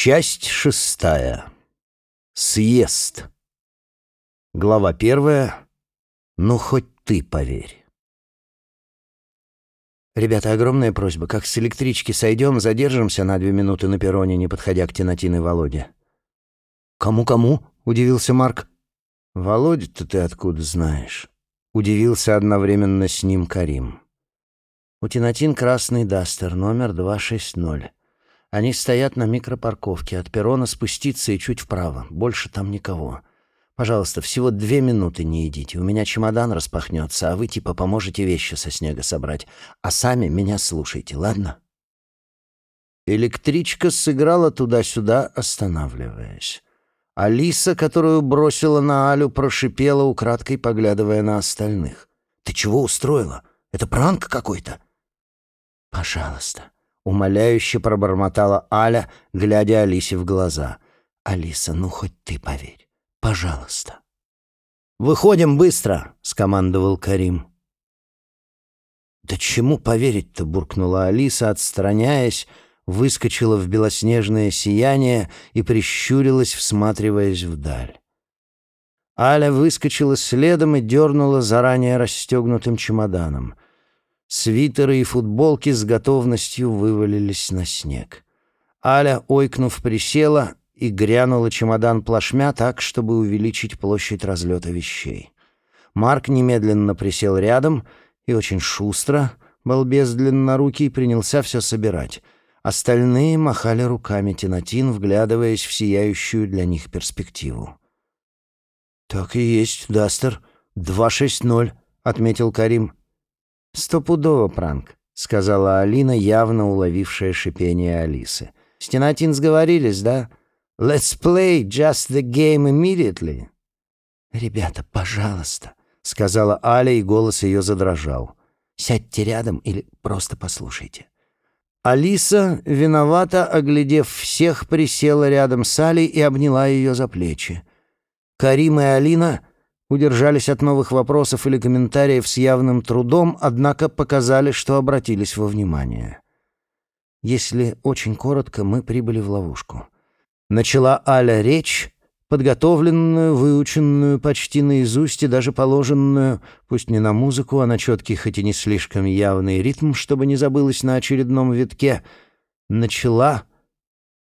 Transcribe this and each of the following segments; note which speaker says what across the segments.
Speaker 1: Часть шестая. Съезд. Глава первая. Ну, хоть ты поверь. Ребята, огромная просьба. Как с электрички сойдем, задержимся на две минуты на перроне, не подходя к Тинатин и Володе. «Кому-кому?» — удивился Марк. «Володя-то ты откуда знаешь?» — удивился одновременно с ним Карим. «У Тинатин красный дастер, номер 260. Они стоят на микропарковке. От перрона спуститься и чуть вправо. Больше там никого. Пожалуйста, всего две минуты не идите. У меня чемодан распахнется, а вы типа поможете вещи со снега собрать. А сами меня слушайте, ладно?» Электричка сыграла туда-сюда, останавливаясь. Алиса, которую бросила на Алю, прошипела, украдкой поглядывая на остальных. «Ты чего устроила? Это пранк какой-то?» «Пожалуйста», Умоляюще пробормотала Аля, глядя Алисе в глаза. «Алиса, ну хоть ты поверь. Пожалуйста». «Выходим быстро!» — скомандовал Карим. «Да чему поверить-то?» — буркнула Алиса, отстраняясь, выскочила в белоснежное сияние и прищурилась, всматриваясь вдаль. Аля выскочила следом и дернула заранее расстегнутым чемоданом — Свитеры и футболки с готовностью вывалились на снег. Аля, ойкнув, присела и грянула чемодан плашмя так, чтобы увеличить площадь разлета вещей. Марк немедленно присел рядом и очень шустро, балбес длиннорукий, принялся все собирать. Остальные махали руками Тинатин, вглядываясь в сияющую для них перспективу. «Так и есть, Дастер. 260», — отметил Карим. «Стопудово пранк», — сказала Алина, явно уловившая шипение Алисы. «Стенатин сговорились, да? Let's play just the game immediately». «Ребята, пожалуйста», — сказала Аля, и голос ее задрожал. «Сядьте рядом или просто послушайте». Алиса, виновата, оглядев всех, присела рядом с Алей и обняла ее за плечи. Карим и Алина удержались от новых вопросов или комментариев с явным трудом, однако показали, что обратились во внимание. Если очень коротко, мы прибыли в ловушку. Начала Аля речь, подготовленную, выученную почти наизусть и даже положенную, пусть не на музыку, а на четкий, хоть и не слишком явный ритм, чтобы не забылось на очередном витке, начала,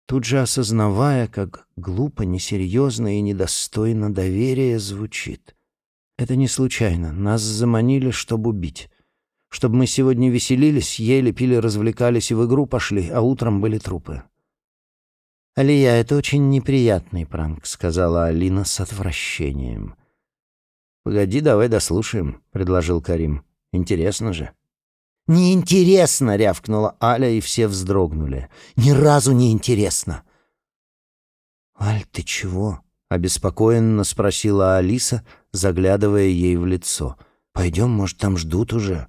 Speaker 1: тут же осознавая, как глупо, несерьезно и недостойно доверия звучит. Это не случайно. Нас заманили, чтобы убить. Чтобы мы сегодня веселились, ели, пили, развлекались и в игру пошли, а утром были трупы. «Алия, это очень неприятный пранк», — сказала Алина с отвращением. «Погоди, давай дослушаем», — предложил Карим. «Интересно же». «Неинтересно!» — рявкнула Аля, и все вздрогнули. «Ни разу не интересно!» «Аль, ты чего?» — обеспокоенно спросила Алиса, заглядывая ей в лицо. «Пойдем, может, там ждут уже?»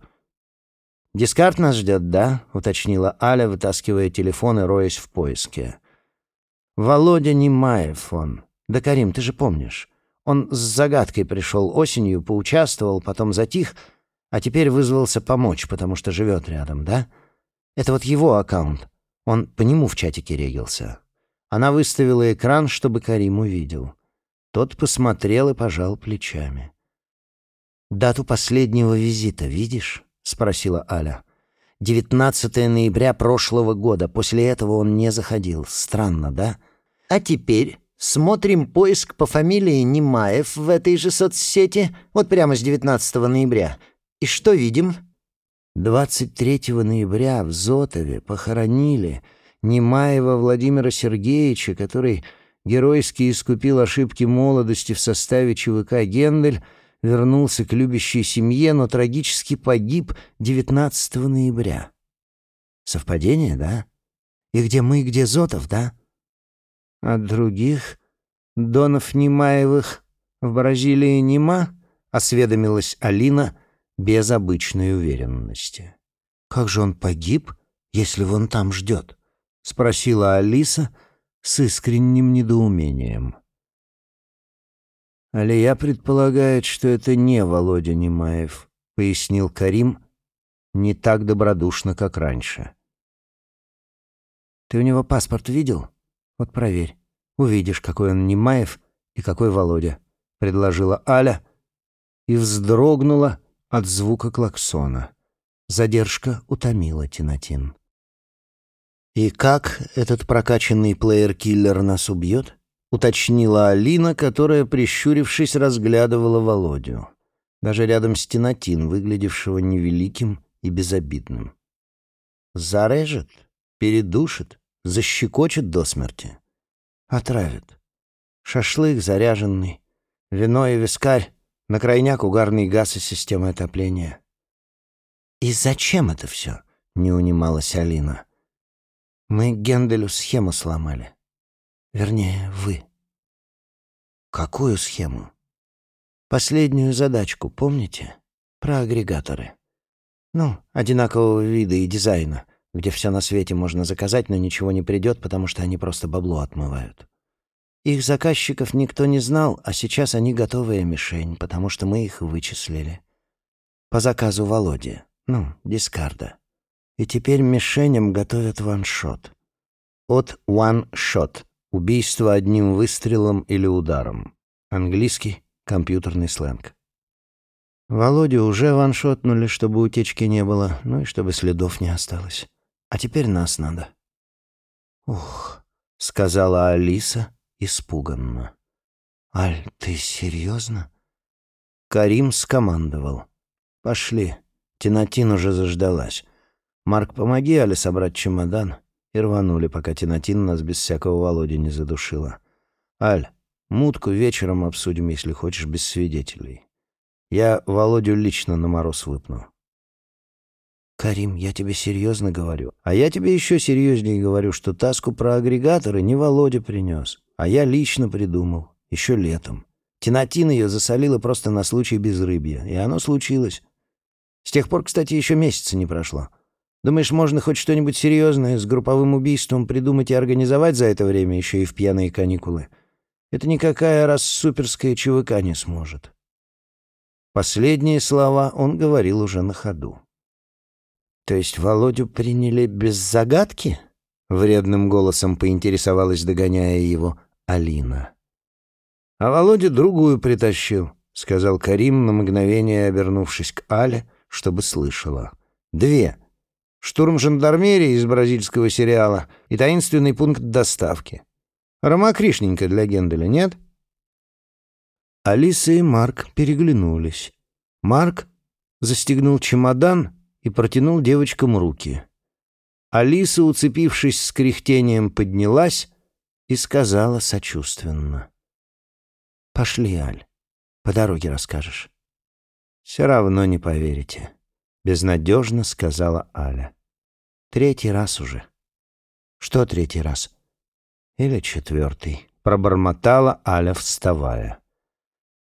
Speaker 1: «Дискарт нас ждет, да?» — уточнила Аля, вытаскивая телефон и роясь в поиске. «Володя Немаев он. Да, Карим, ты же помнишь. Он с загадкой пришел осенью, поучаствовал, потом затих, а теперь вызвался помочь, потому что живет рядом, да? Это вот его аккаунт. Он по нему в чатике регился. Она выставила экран, чтобы Карим увидел. Тот посмотрел и пожал плечами. «Дату последнего визита видишь?» — спросила Аля. «19 ноября прошлого года. После этого он не заходил. Странно, да? А теперь смотрим поиск по фамилии Немаев в этой же соцсети, вот прямо с 19 ноября. И что видим?» 23 ноября в Зотове похоронили Немаева Владимира Сергеевича, который геройски искупил ошибки молодости в составе ЧВК «Гендель», вернулся к любящей семье, но трагически погиб 19 ноября. Совпадение, да? И где мы, где Зотов, да? От других Донов Немаевых в Бразилии нема, осведомилась Алина, без обычной уверенности. «Как же он погиб, если вон там ждет?» — спросила Алиса с искренним недоумением. «Алия предполагает, что это не Володя Немаев», — пояснил Карим, не так добродушно, как раньше. «Ты у него паспорт видел?» Вот проверь. Увидишь, какой он Немаев и какой Володя», — предложила Аля и вздрогнула от звука клаксона. Задержка утомила Тинатин. «И как этот прокачанный плеер-киллер нас убьет?» — уточнила Алина, которая, прищурившись, разглядывала Володю. Даже рядом с Тинатин, выглядевшего невеликим и безобидным. «Зарежет, передушит, защекочет до смерти, отравит. Шашлык заряженный, вино и вискарь, на крайняк угарный газ и система отопления». «И зачем это все?» — не унималась Алина. Мы Генделю схему сломали. Вернее, вы. Какую схему? Последнюю задачку, помните? Про агрегаторы. Ну, одинакового вида и дизайна, где все на свете можно заказать, но ничего не придет, потому что они просто бабло отмывают. Их заказчиков никто не знал, а сейчас они готовая мишень, потому что мы их вычислили. По заказу Володи, ну, дискарда. И теперь мишеням готовят ваншот. От one shot — убийство одним выстрелом или ударом. Английский компьютерный сленг. Володю уже ваншотнули, чтобы утечки не было, ну и чтобы следов не осталось. А теперь нас надо. «Ух», — сказала Алиса испуганно. «Аль, ты серьезно?» Карим скомандовал. «Пошли». Тинатин уже заждалась. «Марк, помоги Але собрать чемодан». И рванули, пока Тинатин нас без всякого Володи не задушила. «Аль, мутку вечером обсудим, если хочешь, без свидетелей. Я Володю лично на мороз выпну». «Карим, я тебе серьезно говорю. А я тебе еще серьезнее говорю, что таску про агрегаторы не Володя принес, а я лично придумал, еще летом. Тинатин ее засолила просто на случай безрыбья, и оно случилось. С тех пор, кстати, еще месяца не прошло». Думаешь, можно хоть что-нибудь серьезное с групповым убийством придумать и организовать за это время еще и в пьяные каникулы? Это никакая раз суперская ЧВК не сможет. Последние слова он говорил уже на ходу. «То есть Володю приняли без загадки?» — вредным голосом поинтересовалась, догоняя его, Алина. «А Володя другую притащил», — сказал Карим, на мгновение обернувшись к Але, чтобы слышала. «Две. Штурм жандармерии из бразильского сериала и таинственный пункт доставки. Ромакришненько для Генделя, нет? Алиса и Марк переглянулись. Марк застегнул чемодан и протянул девочкам руки. Алиса, уцепившись с кряхтением, поднялась и сказала сочувственно. «Пошли, Аль, по дороге расскажешь». «Все равно не поверите». — безнадежно сказала Аля. «Третий раз уже». «Что третий раз?» «Или четвертый», — пробормотала Аля, вставая.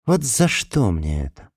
Speaker 1: «Вот за что мне это?